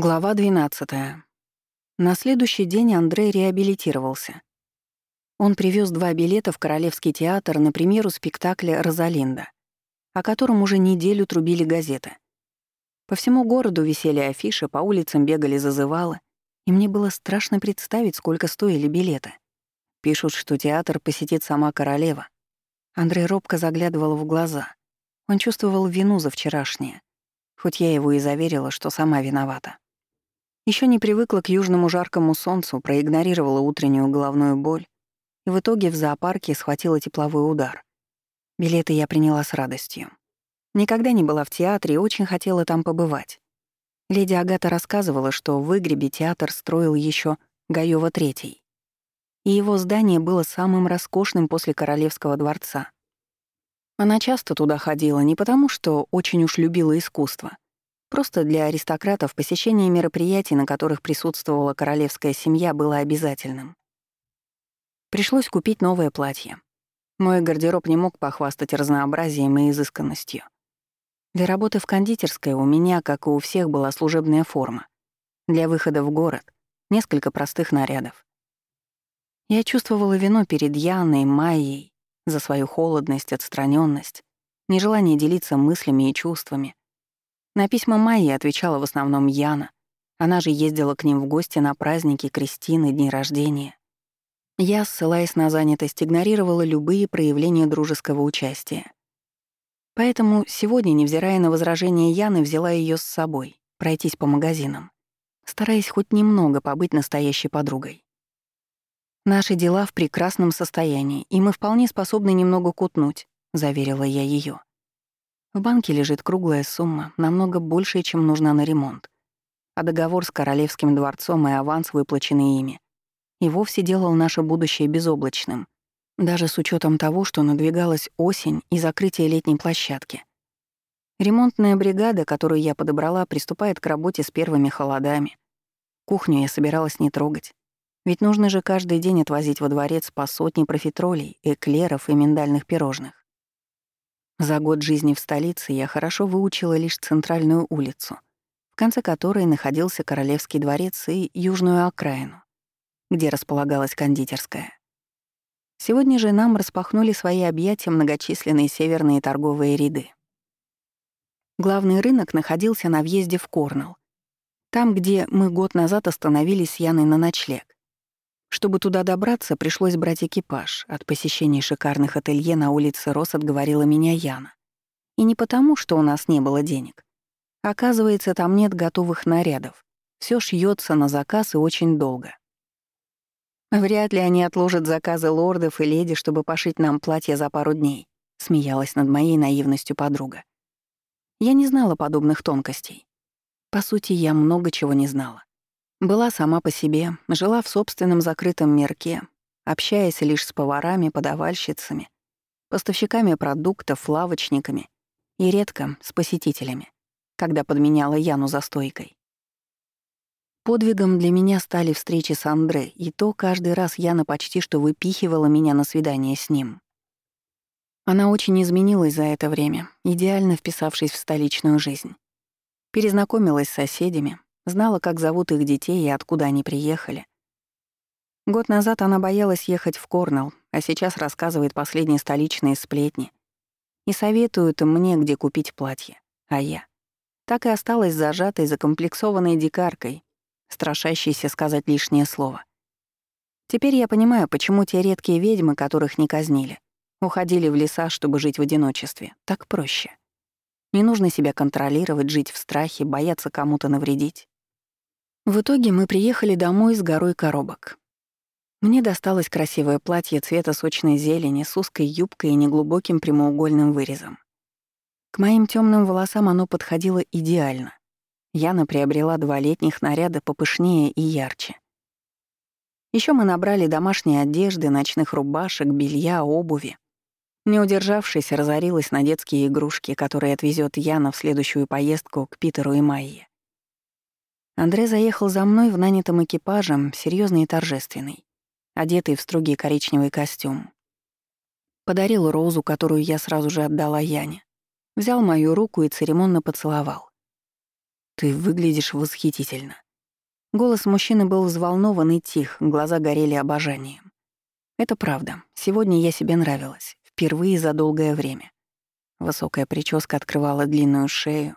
Глава 12. На следующий день Андрей реабилитировался. Он привез два билета в Королевский театр на премьеру спектакля «Розалинда», о котором уже неделю трубили газеты. По всему городу висели афиши, по улицам бегали зазывалы, и мне было страшно представить, сколько стоили билеты. Пишут, что театр посетит сама королева. Андрей робко заглядывал в глаза. Он чувствовал вину за вчерашнее, хоть я его и заверила, что сама виновата. Еще не привыкла к южному жаркому солнцу, проигнорировала утреннюю головную боль и в итоге в зоопарке схватила тепловой удар. Билеты я приняла с радостью. Никогда не была в театре и очень хотела там побывать. Леди Агата рассказывала, что в Игребе театр строил еще Гаёва III. И его здание было самым роскошным после Королевского дворца. Она часто туда ходила не потому, что очень уж любила искусство — Просто для аристократов посещение мероприятий, на которых присутствовала королевская семья, было обязательным. Пришлось купить новое платье. Мой гардероб не мог похвастать разнообразием и изысканностью. Для работы в кондитерской у меня, как и у всех, была служебная форма. Для выхода в город — несколько простых нарядов. Я чувствовала вину перед Яной, Майей за свою холодность, отстраненность, нежелание делиться мыслями и чувствами, на письма Майи отвечала в основном Яна. Она же ездила к ним в гости на праздники Кристины, дни рождения. Я, ссылаясь на занятость, игнорировала любые проявления дружеского участия. Поэтому сегодня, невзирая на возражения Яны, взяла ее с собой, пройтись по магазинам, стараясь хоть немного побыть настоящей подругой. «Наши дела в прекрасном состоянии, и мы вполне способны немного кутнуть», — заверила я ее. В банке лежит круглая сумма, намного большая, чем нужна на ремонт. А договор с Королевским дворцом и аванс, выплаченный ими, и вовсе делал наше будущее безоблачным, даже с учетом того, что надвигалась осень и закрытие летней площадки. Ремонтная бригада, которую я подобрала, приступает к работе с первыми холодами. Кухню я собиралась не трогать. Ведь нужно же каждый день отвозить во дворец по сотне профитролей, эклеров и миндальных пирожных. За год жизни в столице я хорошо выучила лишь центральную улицу, в конце которой находился Королевский дворец и южную окраину, где располагалась кондитерская. Сегодня же нам распахнули свои объятия многочисленные северные торговые ряды. Главный рынок находился на въезде в Корнелл, там, где мы год назад остановились с Яной на ночлег. Чтобы туда добраться, пришлось брать экипаж. От посещения шикарных ателье на улице Рос отговорила меня Яна. И не потому, что у нас не было денег. Оказывается, там нет готовых нарядов. Все шьется на заказ и очень долго. Вряд ли они отложат заказы лордов и леди, чтобы пошить нам платье за пару дней, смеялась над моей наивностью подруга. Я не знала подобных тонкостей. По сути, я много чего не знала. Была сама по себе, жила в собственном закрытом мирке, общаясь лишь с поварами, подавальщицами, поставщиками продуктов, лавочниками и редко с посетителями, когда подменяла Яну за стойкой. Подвигом для меня стали встречи с Андре, и то каждый раз Яна почти что выпихивала меня на свидание с ним. Она очень изменилась за это время, идеально вписавшись в столичную жизнь. Перезнакомилась с соседями, Знала, как зовут их детей и откуда они приехали. Год назад она боялась ехать в Корнелл, а сейчас рассказывает последние столичные сплетни. И советует мне, где купить платье. А я так и осталась зажатой, закомплексованной дикаркой, страшащейся сказать лишнее слово. Теперь я понимаю, почему те редкие ведьмы, которых не казнили, уходили в леса, чтобы жить в одиночестве. Так проще. Не нужно себя контролировать, жить в страхе, бояться кому-то навредить. В итоге мы приехали домой с горой коробок. Мне досталось красивое платье цвета сочной зелени с узкой юбкой и неглубоким прямоугольным вырезом. К моим темным волосам оно подходило идеально. Яна приобрела два летних наряда попышнее и ярче. Еще мы набрали домашние одежды, ночных рубашек, белья, обуви. Не удержавшись, разорилась на детские игрушки, которые отвезет Яна в следующую поездку к Питеру и Майе. Андрей заехал за мной в нанятом экипажем, серьезный и торжественный, одетый в строгий коричневый костюм. Подарил розу, которую я сразу же отдала Яне. Взял мою руку и церемонно поцеловал. Ты выглядишь восхитительно». Голос мужчины был взволнован и тих, глаза горели обожанием. Это правда. Сегодня я себе нравилась. Впервые за долгое время. Высокая прическа открывала длинную шею.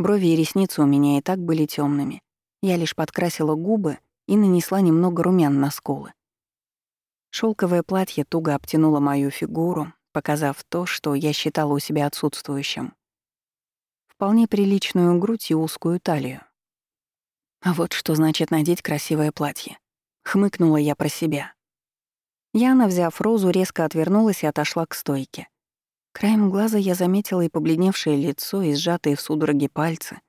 Брови и ресницы у меня и так были темными. Я лишь подкрасила губы и нанесла немного румян на скулы. Шелковое платье туго обтянуло мою фигуру, показав то, что я считала у себя отсутствующим. Вполне приличную грудь и узкую талию. А вот что значит надеть красивое платье. Хмыкнула я про себя. Яна, взяв розу, резко отвернулась и отошла к стойке. Краем глаза я заметила и побледневшее лицо, и сжатые в судороге пальцы.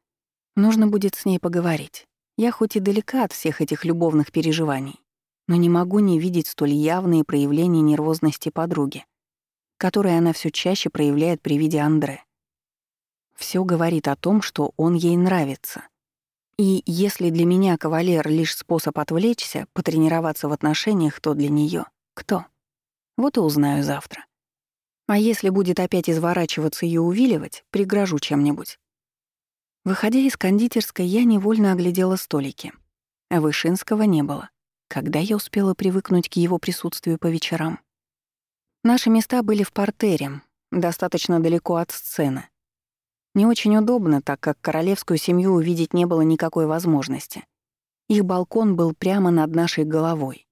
Нужно будет с ней поговорить. Я хоть и далека от всех этих любовных переживаний, но не могу не видеть столь явные проявления нервозности подруги, которые она все чаще проявляет при виде Андре. Все говорит о том, что он ей нравится. И если для меня кавалер — лишь способ отвлечься, потренироваться в отношениях, то для нее кто? Вот и узнаю завтра. А если будет опять изворачиваться и увиливать, пригрожу чем-нибудь. Выходя из кондитерской, я невольно оглядела столики. А Вышинского не было. Когда я успела привыкнуть к его присутствию по вечерам? Наши места были в портере, достаточно далеко от сцены. Не очень удобно, так как королевскую семью увидеть не было никакой возможности. Их балкон был прямо над нашей головой.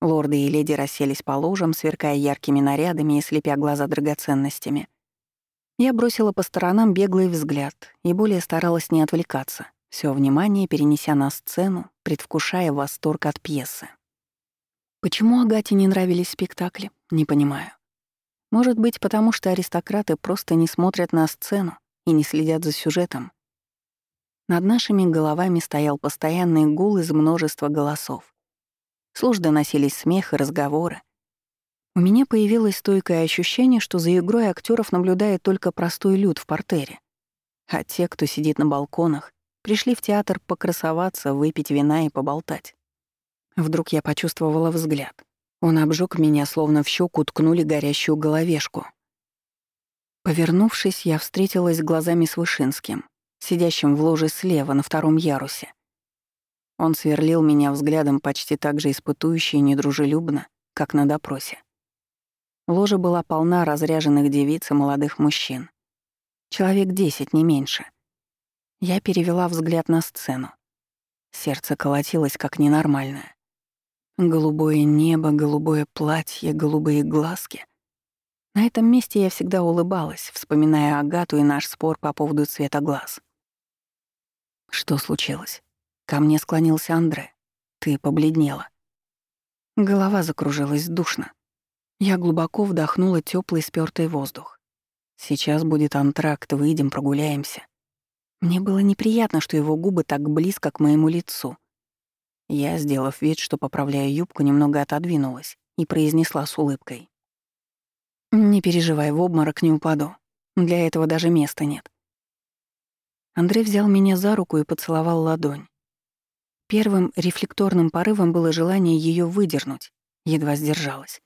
Лорды и леди расселись по ложам, сверкая яркими нарядами и слепя глаза драгоценностями. Я бросила по сторонам беглый взгляд и более старалась не отвлекаться, все внимание перенеся на сцену, предвкушая восторг от пьесы. Почему Агате не нравились спектакли, не понимаю. Может быть, потому что аристократы просто не смотрят на сцену и не следят за сюжетом. Над нашими головами стоял постоянный гул из множества голосов. Служ доносились смех и разговоры. У меня появилось стойкое ощущение, что за игрой актеров наблюдает только простой люд в портере. А те, кто сидит на балконах, пришли в театр покрасоваться, выпить вина и поболтать. Вдруг я почувствовала взгляд. Он обжег меня, словно в щеку ткнули горящую головешку. Повернувшись, я встретилась глазами с Вышинским, сидящим в ложе слева на втором ярусе. Он сверлил меня взглядом почти так же испытующе и недружелюбно, как на допросе. Ложа была полна разряженных девиц и молодых мужчин. Человек десять, не меньше. Я перевела взгляд на сцену. Сердце колотилось как ненормальное. Голубое небо, голубое платье, голубые глазки. На этом месте я всегда улыбалась, вспоминая Агату и наш спор по поводу цвета глаз. Что случилось? Ко мне склонился Андре. Ты побледнела. Голова закружилась душно. Я глубоко вдохнула теплый спёртый воздух. Сейчас будет антракт, выйдем, прогуляемся. Мне было неприятно, что его губы так близко к моему лицу. Я, сделав вид, что поправляю юбку, немного отодвинулась и произнесла с улыбкой. «Не переживай, в обморок не упаду. Для этого даже места нет». Андрей взял меня за руку и поцеловал ладонь. Первым рефлекторным порывом было желание ее выдернуть, едва сдержалась.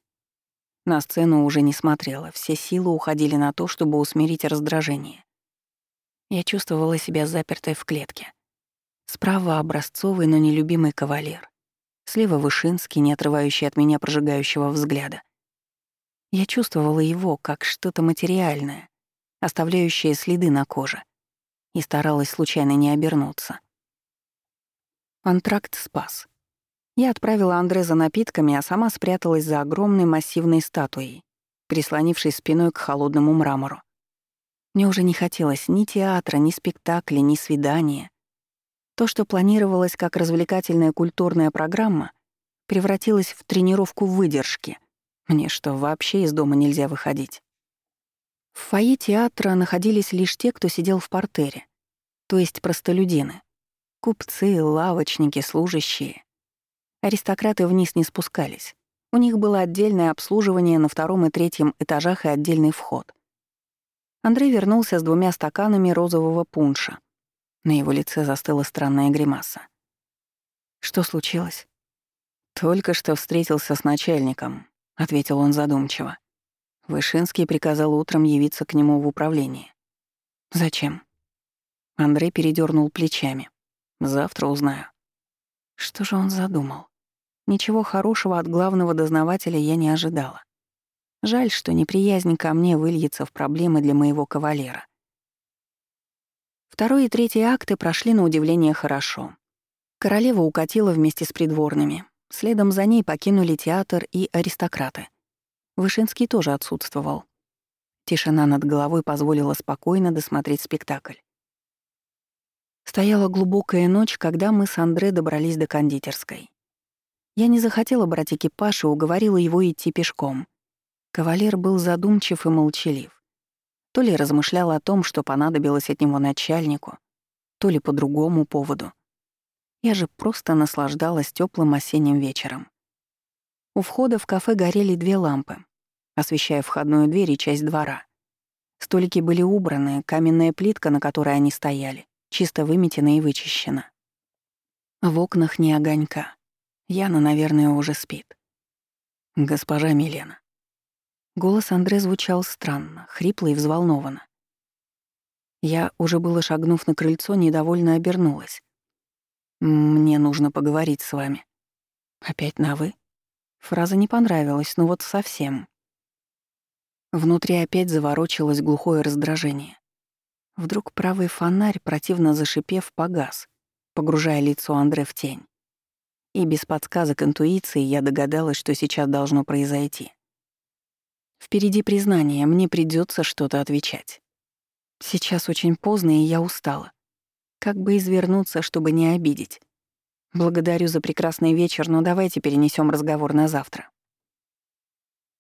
На сцену уже не смотрела, все силы уходили на то, чтобы усмирить раздражение. Я чувствовала себя запертой в клетке. Справа образцовый, но нелюбимый кавалер. Слева Вышинский, не отрывающий от меня прожигающего взгляда. Я чувствовала его как что-то материальное, оставляющее следы на коже, и старалась случайно не обернуться. Антракт спас. Я отправила Андре за напитками, а сама спряталась за огромной массивной статуей, прислонившись спиной к холодному мрамору. Мне уже не хотелось ни театра, ни спектакля, ни свидания. То, что планировалось как развлекательная культурная программа, превратилось в тренировку выдержки. Мне что, вообще из дома нельзя выходить? В фойе театра находились лишь те, кто сидел в портере, то есть простолюдины. Купцы, лавочники, служащие. Аристократы вниз не спускались. У них было отдельное обслуживание на втором и третьем этажах и отдельный вход. Андрей вернулся с двумя стаканами розового пунша. На его лице застыла странная гримаса. «Что случилось?» «Только что встретился с начальником», — ответил он задумчиво. Вышинский приказал утром явиться к нему в управление. «Зачем?» Андрей передернул плечами. Завтра узнаю. Что же он задумал? Ничего хорошего от главного дознавателя я не ожидала. Жаль, что неприязнь ко мне выльется в проблемы для моего кавалера. Второй и третий акты прошли на удивление хорошо. Королева укатила вместе с придворными. Следом за ней покинули театр и аристократы. Вышинский тоже отсутствовал. Тишина над головой позволила спокойно досмотреть спектакль. Стояла глубокая ночь, когда мы с Андре добрались до кондитерской. Я не захотела брать экипаж и уговорила его идти пешком. Кавалер был задумчив и молчалив. То ли размышлял о том, что понадобилось от него начальнику, то ли по другому поводу. Я же просто наслаждалась теплым осенним вечером. У входа в кафе горели две лампы, освещая входную дверь и часть двора. Столики были убраны, каменная плитка, на которой они стояли, чисто выметена и вычищена. В окнах не огонька. Яна, наверное, уже спит. «Госпожа Милена». Голос Андре звучал странно, хрипло и взволнованно. Я, уже было шагнув на крыльцо, недовольно обернулась. «Мне нужно поговорить с вами». «Опять на «вы»?» Фраза не понравилась, ну вот совсем. Внутри опять заворочилось глухое раздражение. Вдруг правый фонарь, противно зашипев, погас, погружая лицо Андре в тень. И без подсказок интуиции я догадалась, что сейчас должно произойти. Впереди признание, мне придется что-то отвечать. Сейчас очень поздно, и я устала. Как бы извернуться, чтобы не обидеть. Благодарю за прекрасный вечер, но давайте перенесем разговор на завтра.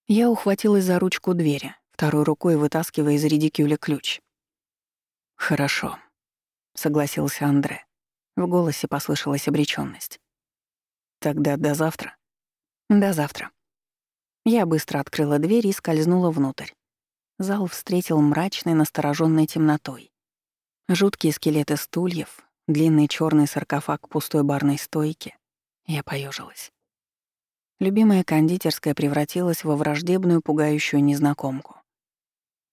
Я ухватилась за ручку двери, второй рукой вытаскивая из редикюля ключ. «Хорошо», — согласился Андре. В голосе послышалась обречённость. «Тогда до завтра?» «До завтра». Я быстро открыла дверь и скользнула внутрь. Зал встретил мрачной, настороженной темнотой. Жуткие скелеты стульев, длинный черный саркофаг пустой барной стойки. Я поежилась. Любимая кондитерская превратилась во враждебную, пугающую незнакомку.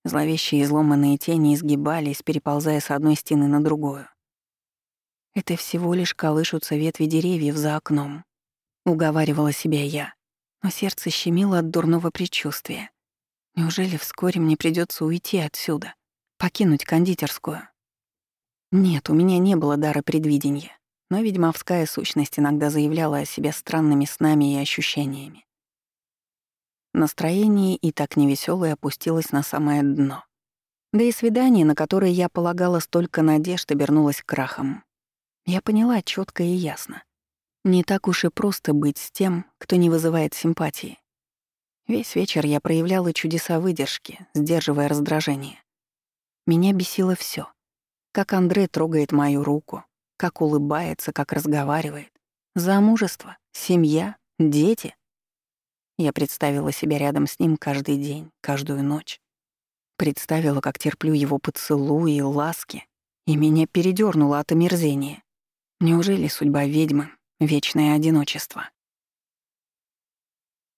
Зловещие изломанные тени изгибались, переползая с одной стены на другую. Это всего лишь колышутся ветви деревьев за окном. Уговаривала себя я, но сердце щемило от дурного предчувствия. Неужели вскоре мне придется уйти отсюда, покинуть кондитерскую? Нет, у меня не было дара предвидения, но ведьмовская сущность иногда заявляла о себе странными снами и ощущениями. Настроение и так невесёлое опустилось на самое дно. Да и свидание, на которое я полагала столько надежд, обернулось крахом. Я поняла четко и ясно. Не так уж и просто быть с тем, кто не вызывает симпатии. Весь вечер я проявляла чудеса выдержки, сдерживая раздражение. Меня бесило все как Андре трогает мою руку, как улыбается, как разговаривает. Замужество, семья, дети. Я представила себя рядом с ним каждый день, каждую ночь. Представила, как терплю его поцелуи и ласки, и меня передёрнуло от омерзения. Неужели судьба ведьмы — вечное одиночество?